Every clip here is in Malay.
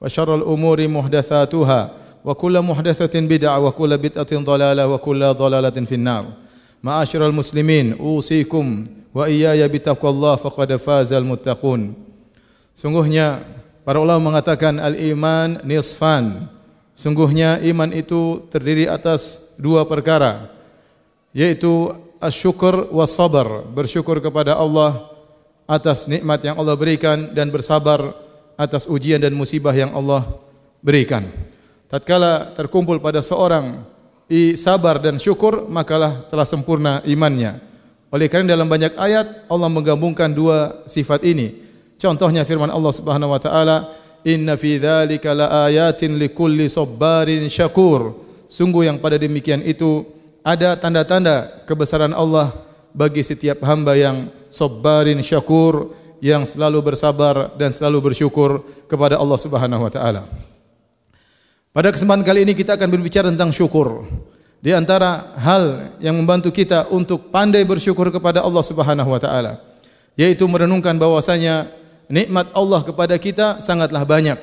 وشر الأمور محدثاتها وكل محدثة بدعة وكل بدعة ضلالة وكل ضلالة في النار معاشر المسلمين أوصيكم وإياي بتقوى الله فقد فاز المتقون Sungguhnya para ulama mengatakan al-iman nisfan. Sungguhnya iman itu terdiri atas dua perkara yaitu asyukur was sabar, bersyukur kepada Allah atas nikmat yang Allah berikan dan bersabar atas ujian dan musibah yang Allah berikan. Tatkala terkumpul pada seorang i sabar dan syukur, makalah telah sempurna imannya. Oleh kerana dalam banyak ayat Allah menggabungkan dua sifat ini. Contohnya firman Allah Subhanahu wa taala, "Inna fi dzalika laayatin likulli sabbarin syakur." Sungguh yang pada demikian itu ada tanda-tanda kebesaran Allah bagi setiap hamba yang sabbarin syakur, yang selalu bersabar dan selalu bersyukur kepada Allah Subhanahu wa taala. Pada kesempatan kali ini kita akan berbicara tentang syukur. Di antara hal yang membantu kita untuk pandai bersyukur kepada Allah Subhanahu wa taala yaitu merenungkan bahwasanya nikmat Allah kepada kita sangatlah banyak.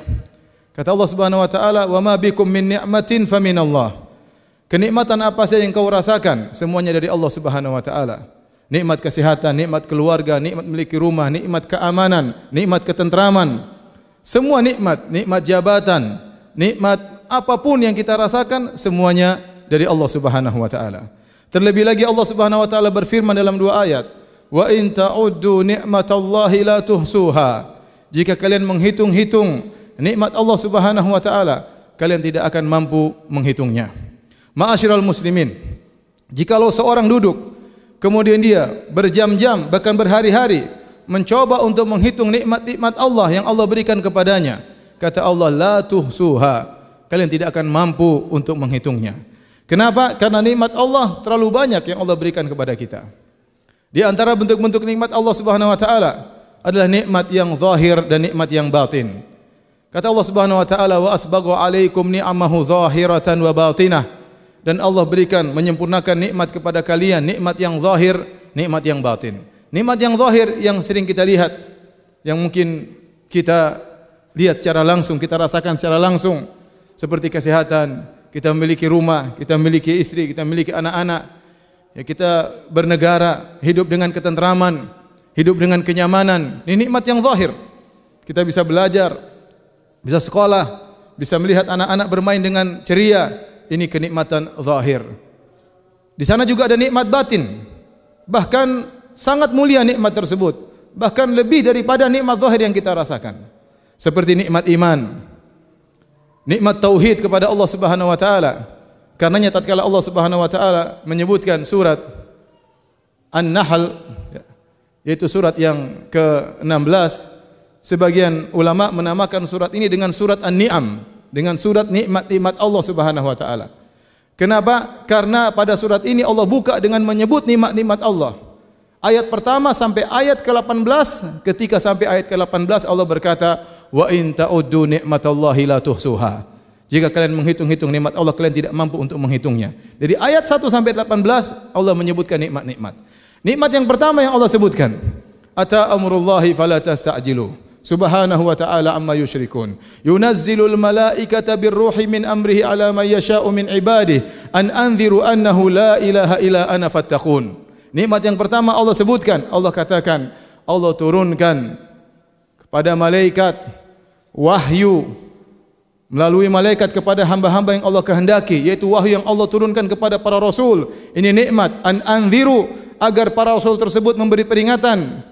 Kata Allah Subhanahu wa taala, "Wa ma bikum min ni'matin faminallah." Kenikmatan apa saja yang kau rasakan, semuanya dari Allah Subhanahu wa taala nikmat kesehatan, nikmat keluarga, nikmat memiliki rumah, nikmat keamanan, nikmat ketentraman. Semua nikmat, nikmat jabatan, nikmat apapun yang kita rasakan semuanya dari Allah Subhanahu wa taala. Terlebih lagi Allah Subhanahu wa taala berfirman dalam dua ayat, "Wa in ta'uddu ni'matallahi la tuhsuha." Jika kalian menghitung-hitung nikmat Allah Subhanahu wa taala, kalian tidak akan mampu menghitungnya. Ma'asyiral muslimin, jikalau seorang duduk Kemudian dia berjam-jam bahkan berhari-hari mencoba untuk menghitung nikmat-nikmat Allah yang Allah berikan kepadanya. Kata Allah, la tuhsuha. Kalian tidak akan mampu untuk menghitungnya. Kenapa? Karena nikmat Allah terlalu banyak yang Allah berikan kepada kita. Di antara bentuk-bentuk nikmat Allah Subhanahu wa taala adalah nikmat yang zahir dan nikmat yang batin. Kata Allah Subhanahu wa taala, "Wa asbaghu 'alaikum ni'amahu zahiratan wa batinah." Dan Allah berikan menyempurnakan nikmat kepada kalian nikmat yang zahir nikmat yang batin. Nikmat yang zahir yang sering kita lihat yang mungkin kita lihat secara langsung kita rasakan secara langsung. Seperti kesehatan kita memiliki rumah kita memiliki istri kita memiliki anak-anak. Ya kita bernegara hidup dengan ketentraman hidup dengan kenyamanan. Ini nikmat yang zahir. Kita bisa belajar bisa sekolah bisa melihat anak-anak bermain dengan ceria ini kenikmatan zahir. Di sana juga ada nikmat batin. Bahkan sangat mulia nikmat tersebut. Bahkan lebih daripada nikmat zahir yang kita rasakan. Seperti nikmat iman. Nikmat tauhid kepada Allah Subhanahu wa taala. Karenanya tatkala Allah Subhanahu wa taala menyebutkan surat An-Nahl yaitu surat yang ke-16 sebagian ulama menamakan surat ini dengan surat An-Ni'am dengan surat nikmat-nikmat Allah Subhanahu wa taala. Kenapa? Karena pada surat ini Allah buka dengan menyebut nikmat-nikmat Allah. Ayat pertama sampai ayat ke-18, ketika sampai ayat ke-18 Allah berkata, "Wa in ta'uddu nikmatallahi la tuhsuha." Jika kalian menghitung-hitung nikmat Allah, kalian tidak mampu untuk menghitungnya. Jadi ayat 1 sampai 18 Allah menyebutkan nikmat-nikmat. Nikmat yang pertama yang Allah sebutkan, "Ata amrullahi fala tasta'jilu." Subhanahu wa ta'ala amma yushrikun. Yunazzilul malaikata birruhi min amrihi ala man yasha'u min ibadih an anziru annahu la ilaha illa ana fattaqun. Nikmat yang pertama Allah sebutkan. Allah katakan Allah turunkan kepada malaikat wahyu. Melalui malaikat kepada hamba-hamba yang Allah kehendaki yaitu wahyu yang Allah turunkan kepada para rasul. Ini nikmat. An anziru agar para rasul tersebut memberi peringatan.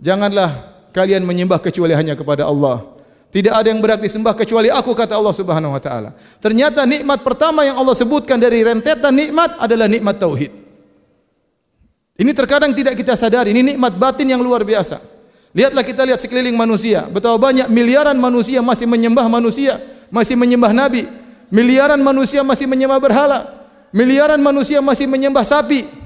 Janganlah kalian menyembah kecuali hanya kepada Allah. Tidak ada yang berhak disembah kecuali aku kata Allah Subhanahu wa taala. Ternyata nikmat pertama yang Allah sebutkan dari rentetan nikmat adalah nikmat tauhid. Ini terkadang tidak kita sadari, ini nikmat batin yang luar biasa. Lihatlah kita lihat sekeliling manusia. Betapa banyak miliaran manusia masih menyembah manusia, masih menyembah nabi. Miliaran manusia masih menyembah berhala. Miliaran manusia masih menyembah sapi.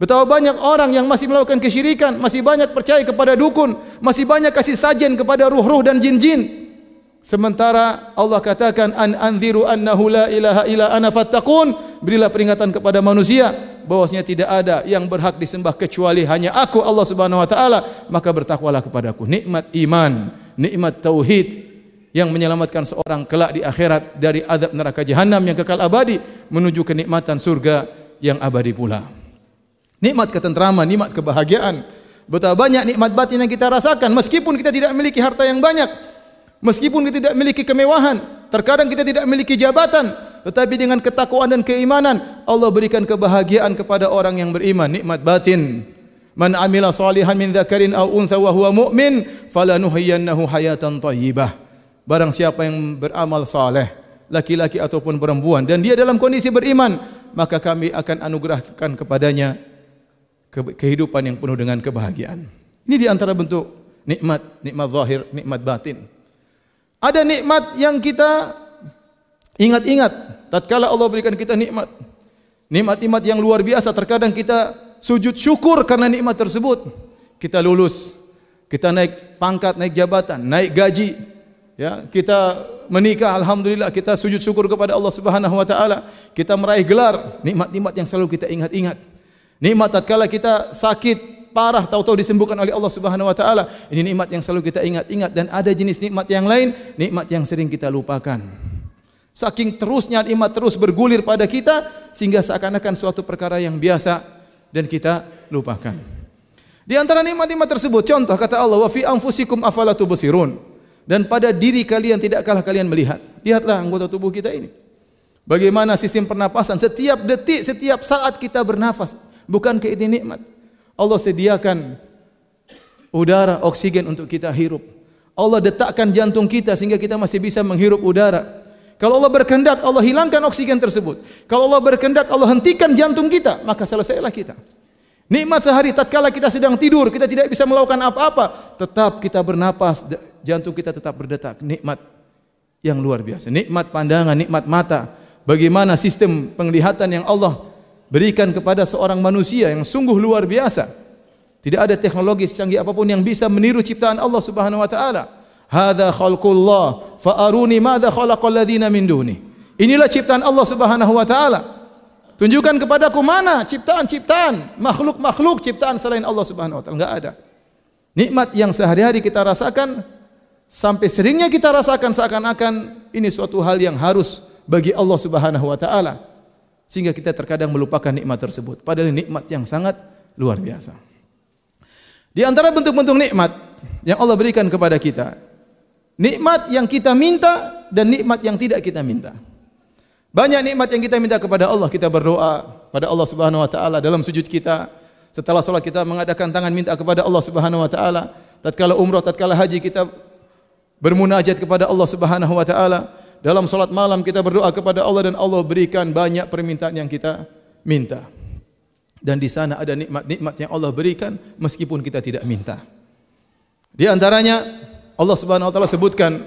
Betapa banyak orang yang masih melakukan kesyirikan, masih banyak percaya kepada dukun, masih banyak kasih sajen kepada ruh-ruh dan jin-jin. Sementara Allah katakan an anziru annahu la ilaha illa ana fattaqun, berilah peringatan kepada manusia bahwasanya tidak ada yang berhak disembah kecuali hanya aku Allah Subhanahu wa taala, maka bertakwalah kepadaku. Nikmat iman, nikmat tauhid yang menyelamatkan seorang kelak di akhirat dari azab neraka jahanam yang kekal abadi menuju kenikmatan surga yang abadi pula. Nikmat ketentraman, nikmat kebahagiaan. Betapa banyak nikmat batin yang kita rasakan meskipun kita tidak memiliki harta yang banyak. Meskipun kita tidak memiliki kemewahan, terkadang kita tidak memiliki jabatan, tetapi dengan ketakwaan dan keimanan, Allah berikan kebahagiaan kepada orang yang beriman, nikmat batin. Man amila salihan min dzakarin aw untha wa huwa mu'min, falanuhyiyannahu hayatan thayyibah. Barang siapa yang beramal saleh, laki-laki ataupun perempuan dan dia dalam kondisi beriman, maka kami akan anugerahkan kepadanya kehidupan yang penuh dengan kebahagiaan. Ini di antara bentuk nikmat, nikmat zahir, nikmat batin. Ada nikmat yang kita ingat-ingat tatkala Allah berikan kita nikmat. Nikmat-nikmat yang luar biasa terkadang kita sujud syukur karena nikmat tersebut. Kita lulus, kita naik pangkat, naik jabatan, naik gaji. Ya, kita menikah alhamdulillah kita sujud syukur kepada Allah Subhanahu wa taala. Kita meraih gelar, nikmat-nikmat yang selalu kita ingat-ingat. Nikmat tatkala kita sakit, parah tahu-tahu disembuhkan oleh Allah Subhanahu wa taala. Ini nikmat yang selalu kita ingat-ingat dan ada jenis nikmat yang lain, nikmat yang sering kita lupakan. Saking terusnya nikmat terus bergulir pada kita sehingga seakan-akan suatu perkara yang biasa dan kita lupakan. Di antara nikmat-nikmat tersebut, contoh kata Allah, "Wa fi anfusikum afala tubsirun?" Dan pada diri kalian tidak kalah kalian melihat. Lihatlah anggota tubuh kita ini. Bagaimana sistem pernapasan setiap detik, setiap saat kita bernafas. Bukan ke ini nikmat? Allah sediakan udara oksigen untuk kita hirup. Allah detakkan jantung kita sehingga kita masih bisa menghirup udara. Kalau Allah berkehendak, Allah hilangkan oksigen tersebut. Kalau Allah berkehendak, Allah hentikan jantung kita, maka selesailah kita. Nikmat sehari tatkala kita sedang tidur, kita tidak bisa melakukan apa-apa, tetap kita bernapas, jantung kita tetap berdetak. Nikmat yang luar biasa. Nikmat pandangan, nikmat mata. Bagaimana sistem penglihatan yang Allah berikan kepada seorang manusia yang sungguh luar biasa. Tidak ada teknologi secanggih apapun yang bisa meniru ciptaan Allah Subhanahu wa taala. Hadza khalqullah fa aruni madza khalaqal ladzina min duni. Inilah ciptaan Allah Subhanahu wa taala. Tunjukkan kepadaku mana ciptaan-ciptaan, makhluk-makhluk ciptaan selain Allah Subhanahu wa taala. Enggak ada. Nikmat yang sehari-hari kita rasakan sampai seringnya kita rasakan seakan-akan ini suatu hal yang harus bagi Allah Subhanahu wa taala sehingga kita terkadang melupakan nikmat tersebut. Padahal nikmat yang sangat luar biasa. Di antara bentuk-bentuk nikmat yang Allah berikan kepada kita nikmat yang kita minta dan nikmat yang tidak kita minta. Banyak nikmat yang kita minta kepada Allah kita berdoa pada Allah Subhanahu wa taala dalam sujud kita. Setelah salat kita mengadakan tangan minta kepada Allah Subhanahu wa taala. Tatkala umrah tatkala haji kita bermunajat kepada Allah Subhanahu wa taala dalam solat malam kita berdoa kepada Allah dan Allah berikan banyak permintaan yang kita minta. Dan di sana ada nikmat-nikmat yang Allah berikan meskipun kita tidak minta. Di antaranya Allah Subhanahu wa taala sebutkan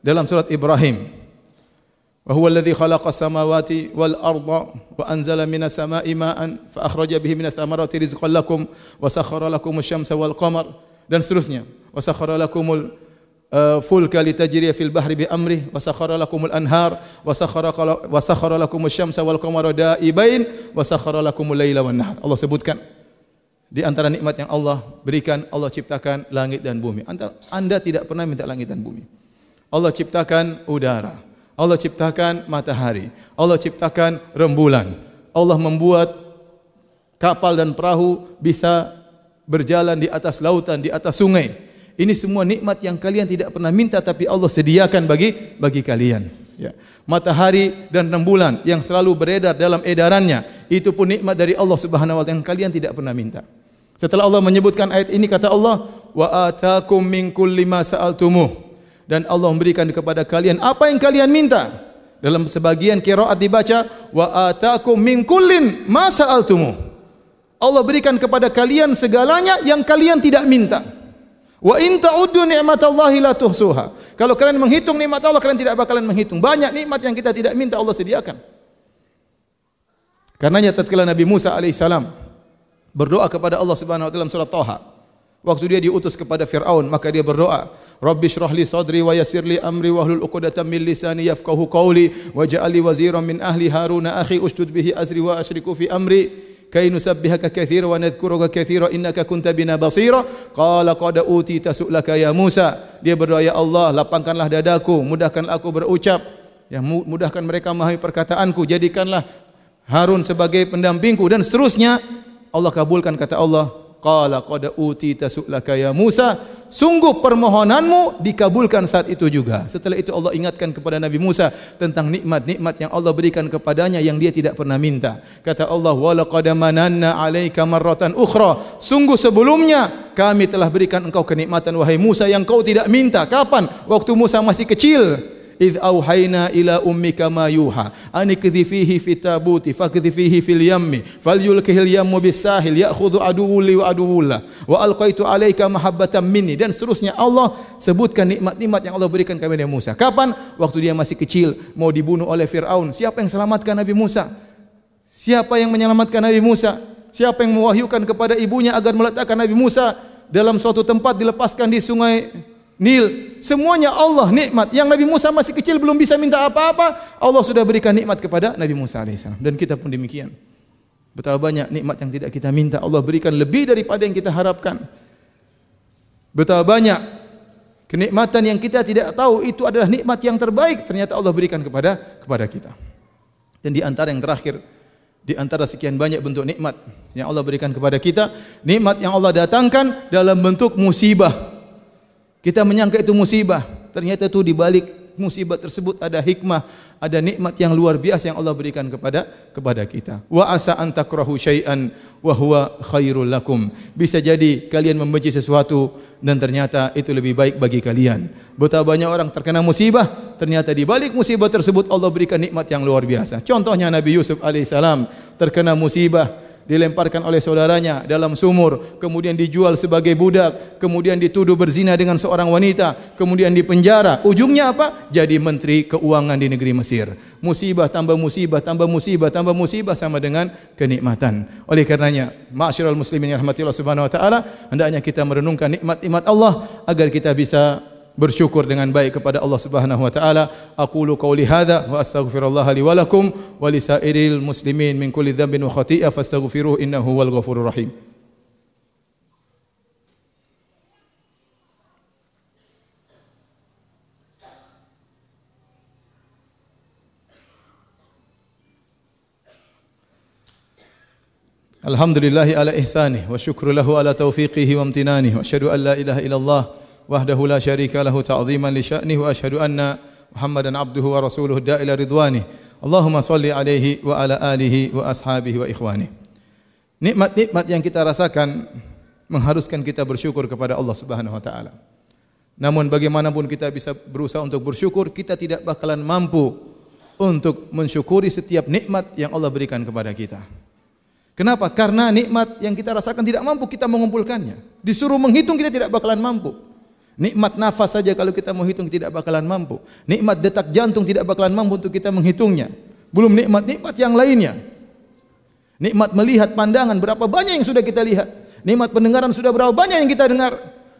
dalam surat Ibrahim wa huwa alladhi khalaqa samawati wal arda wa anzala minas sama'i ma'an fa akhraja bihi minas thamarati rizqan lakum wa sakhkhara lakum asy-syamsa wal qamar dan seterusnya wa sakhkhara lakumul fulka litajriya fil bahri bi amri wa sakhara lakumul anhar wa sakhara wa sakhara lakumus syamsa wal qamara da'ibain wa sakhara lakumul laila wan nahar. Allah sebutkan. Di antara nikmat yang Allah berikan Allah ciptakan langit dan bumi. Anda tidak pernah minta langit dan bumi. Allah ciptakan udara. Allah ciptakan matahari. Allah ciptakan rembulan. Allah membuat kapal dan perahu bisa berjalan di atas lautan di atas sungai ini semua nikmat yang kalian tidak pernah minta tapi Allah sediakan bagi bagi kalian. Ya. Matahari dan rembulan yang selalu beredar dalam edarannya itu pun nikmat dari Allah Subhanahu wa taala yang kalian tidak pernah minta. Setelah Allah menyebutkan ayat ini kata Allah wa atakum min kulli ma sa'altumuh dan Allah memberikan kepada kalian apa yang kalian minta. Dalam sebagian qiraat dibaca wa atakum min kullin ma sa'altumuh. Allah berikan kepada kalian segalanya yang kalian tidak minta Wa in ta'uddu ni'matallahi la tuhsuha. Kalau kalian menghitung nikmat Allah kalian tidak bakalan menghitung. Banyak nikmat yang kita tidak minta Allah sediakan. Karenanya tatkala Nabi Musa alaihissalam berdoa kepada Allah Subhanahu wa taala surah Thaha. Waktu dia diutus kepada Firaun, maka dia berdoa, "Rabbi shrah li sadri wa yassir li amri wa hlul 'uqdatam min lisani yafqahu qawli waj'al li waziran min ahli Haruna akhi ushdud bihi azri wa asyriku fi amri." كي نسبحك كثيرا ونذكرك كثيرا إنك كنت بنا بصيرا قال قد أوتي تسؤلك يا موسى dia berdoa ya Allah lapangkanlah dadaku mudahkanlah aku berucap ya mudahkan mereka memahami perkataanku jadikanlah Harun sebagai pendampingku dan seterusnya Allah kabulkan kata Allah qala qad uti tasu'laka ya Musa sungguh permohonanmu dikabulkan saat itu juga. Setelah itu Allah ingatkan kepada Nabi Musa tentang nikmat-nikmat yang Allah berikan kepadanya yang dia tidak pernah minta. Kata Allah, "Wa laqad mananna 'alaika marratan ukhra." Sungguh sebelumnya kami telah berikan engkau kenikmatan wahai Musa yang kau tidak minta. Kapan? Waktu Musa masih kecil id auhayna ila ummika ma yuha anikdhi fihi fi tabuti fakdhi fihi fil yammi falyulkihi al yammu bis sahil ya'khudhu aduwwu li wa aduwwullah wa alqaitu alayka mahabbatan minni dan seterusnya Allah sebutkan nikmat-nikmat yang Allah berikan kepada Musa. Kapan? Waktu dia masih kecil mau dibunuh oleh Firaun. Siapa yang selamatkan Nabi Musa? Siapa yang menyelamatkan Nabi Musa? Siapa yang mewahyukan kepada ibunya agar meletakkan Nabi Musa dalam suatu tempat dilepaskan di sungai Nil, semuanya Allah nikmat. Yang Nabi Musa masih kecil belum bisa minta apa-apa, Allah sudah berikan nikmat kepada Nabi Musa alaihissalam. Dan kita pun demikian. Betapa banyak nikmat yang tidak kita minta, Allah berikan lebih daripada yang kita harapkan. Betapa banyak kenikmatan yang kita tidak tahu itu adalah nikmat yang terbaik, ternyata Allah berikan kepada kepada kita. Dan di antara yang terakhir, di antara sekian banyak bentuk nikmat yang Allah berikan kepada kita, nikmat yang Allah datangkan dalam bentuk musibah. Kita menyangka itu musibah, ternyata itu di balik musibah tersebut ada hikmah, ada nikmat yang luar biasa yang Allah berikan kepada kepada kita. Wa asa an takrahu syai'an wa huwa khairul lakum. Bisa jadi kalian membenci sesuatu dan ternyata itu lebih baik bagi kalian. Betapa banyak orang terkena musibah, ternyata di balik musibah tersebut Allah berikan nikmat yang luar biasa. Contohnya Nabi Yusuf alaihissalam terkena musibah, dilemparkan oleh saudaranya dalam sumur, kemudian dijual sebagai budak, kemudian dituduh berzina dengan seorang wanita, kemudian dipenjara. Ujungnya apa? Jadi menteri keuangan di negeri Mesir. Musibah tambah musibah, tambah musibah, tambah musibah sama dengan kenikmatan. Oleh karenanya, ma'asyiral muslimin yang rahmatillah subhanahu wa taala, hendaknya kita merenungkan nikmat-nikmat Allah agar kita bisa bersyukur dengan baik kepada Allah Subhanahu wa taala. Aqulu qawli hadza wa astaghfirullah li wa lakum wa li muslimin min kulli dhanbin wa khati'ah fastaghfiruhu innahu wal ghafurur rahim. Alhamdulillah ala ihsanih wa syukru lahu ala taufiqihi wa amtinanih wa asyhadu an la ilaha illallah وحده لا شريك له تعظيما لشأنه وأشهد أن محمدا عبده ورسوله الداء إلى رضوانه اللهم صل عليه وعلى آله وأصحابه وإخوانه Nikmat-nikmat yang kita rasakan mengharuskan kita bersyukur kepada Allah Subhanahu wa taala. Namun bagaimanapun kita bisa berusaha untuk bersyukur, kita tidak bakalan mampu untuk mensyukuri setiap nikmat yang Allah berikan kepada kita. Kenapa? Karena nikmat yang kita rasakan tidak mampu kita mengumpulkannya. Disuruh menghitung kita tidak bakalan mampu. Nikmat nafas saja kalau kita mau hitung tidak bakalan mampu. Nikmat detak jantung tidak bakalan mampu untuk kita menghitungnya. Belum nikmat-nikmat yang lainnya. Nikmat melihat pandangan berapa banyak yang sudah kita lihat. Nikmat pendengaran sudah berapa banyak yang kita dengar.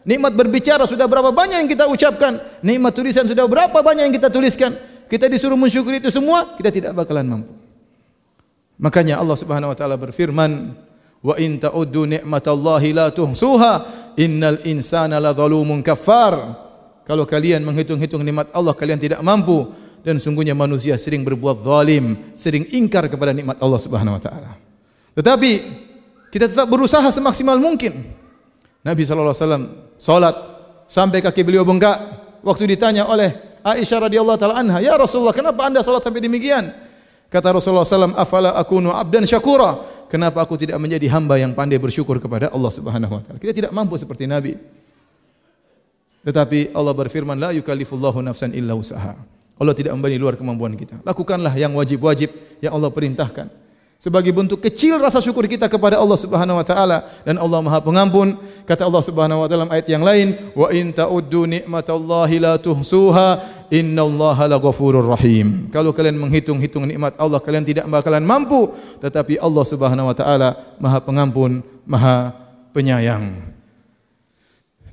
Nikmat berbicara sudah berapa banyak yang kita ucapkan. Nikmat tulisan sudah berapa banyak yang kita tuliskan. Kita disuruh mensyukuri itu semua, kita tidak bakalan mampu. Makanya Allah Subhanahu wa taala berfirman, "Wa in ta'uddu ni'matallahi la tuhsuha." innal insana la zalumun kafar kalau kalian menghitung-hitung nikmat Allah kalian tidak mampu. Dan sungguhnya manusia sering berbuat zalim sering ingkar kepada nikmat Allah Subhanahu wa taala. Tetapi kita tetap berusaha semaksimal mungkin. Nabi sallallahu alaihi wasallam salat sampai kaki beliau bengkak. Waktu ditanya oleh Aisyah radhiyallahu taala anha ya Rasulullah kenapa anda salat sampai demikian? Kata Rasulullah sallallahu alaihi wasallam afala akunu abdan syakura kenapa aku tidak menjadi hamba yang pandai bersyukur kepada Allah Subhanahu wa taala. Kita tidak mampu seperti Nabi. Tetapi Allah berfirman la yukallifullahu nafsan illa usaha. Allah tidak membebani luar kemampuan kita. Lakukanlah yang wajib-wajib yang Allah perintahkan. Sebagai bentuk kecil rasa syukur kita kepada Allah Subhanahu wa taala. Dan Allah Maha Pengampun kata Allah Subhanahu wa taala dalam ayat yang lain wa in ta'uddu nikmatallahi la tuhsuha innallaha laghafurur rahim. Kalau kalian menghitung-hitung nikmat Allah kalian tidak bakalan mampu. Tetapi Allah Subhanahu wa taala Maha Pengampun Maha Penyayang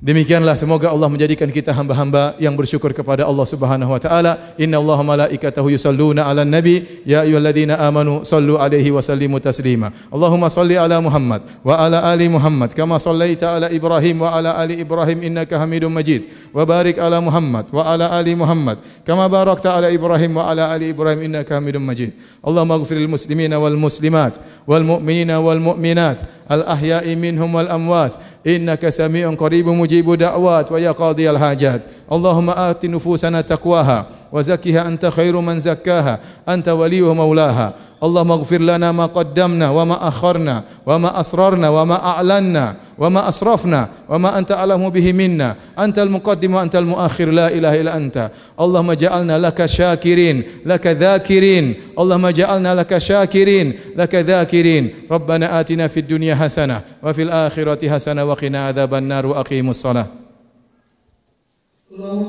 Demikianlah semoga Allah menjadikan kita hamba-hamba yang bersyukur kepada Allah Subhanahu wa taala. Inna Allah malaikatahu yusalluna 'alan nabi ya ayyuhalladzina amanu sallu 'alaihi wa sallimu taslima. Allahumma salli 'ala Muhammad wa 'ala ali Muhammad kama sallaita 'ala Ibrahim wa 'ala ali Ibrahim innaka Hamidum Majid. Wa barik 'ala Muhammad wa 'ala ali Muhammad kama barakta 'ala Ibrahim wa 'ala ali Ibrahim innaka Hamidum Majid. Allahumma ighfir lil muslimina wal muslimat wal mu'minina wal mu'minat الأحياء منهم والأموات. إنك سميع قريب مجيب دعوات ويا قاضي الحاجات. اللهم آت نفوسنا تقواها وزكها أنت خير من زكاها. أنت ولي مولاها. اللهم اغفر لنا ما قدمنا وما أخرنا وما أسررنا وما أعلنا وما أسرفنا وما أنت أعلم به منا. أنت المقدم وأنت المؤخر. لا إله إلا أنت. اللهم جعلنا لك شاكرين لك ذاكرين. اللهم جعلنا لك شاكرين لك ذاكرين. ربنا آتنا في الدنيا حسنة وفي الآخرة حسنة وقنا عذاب النار وأقيموا الصلاة. الله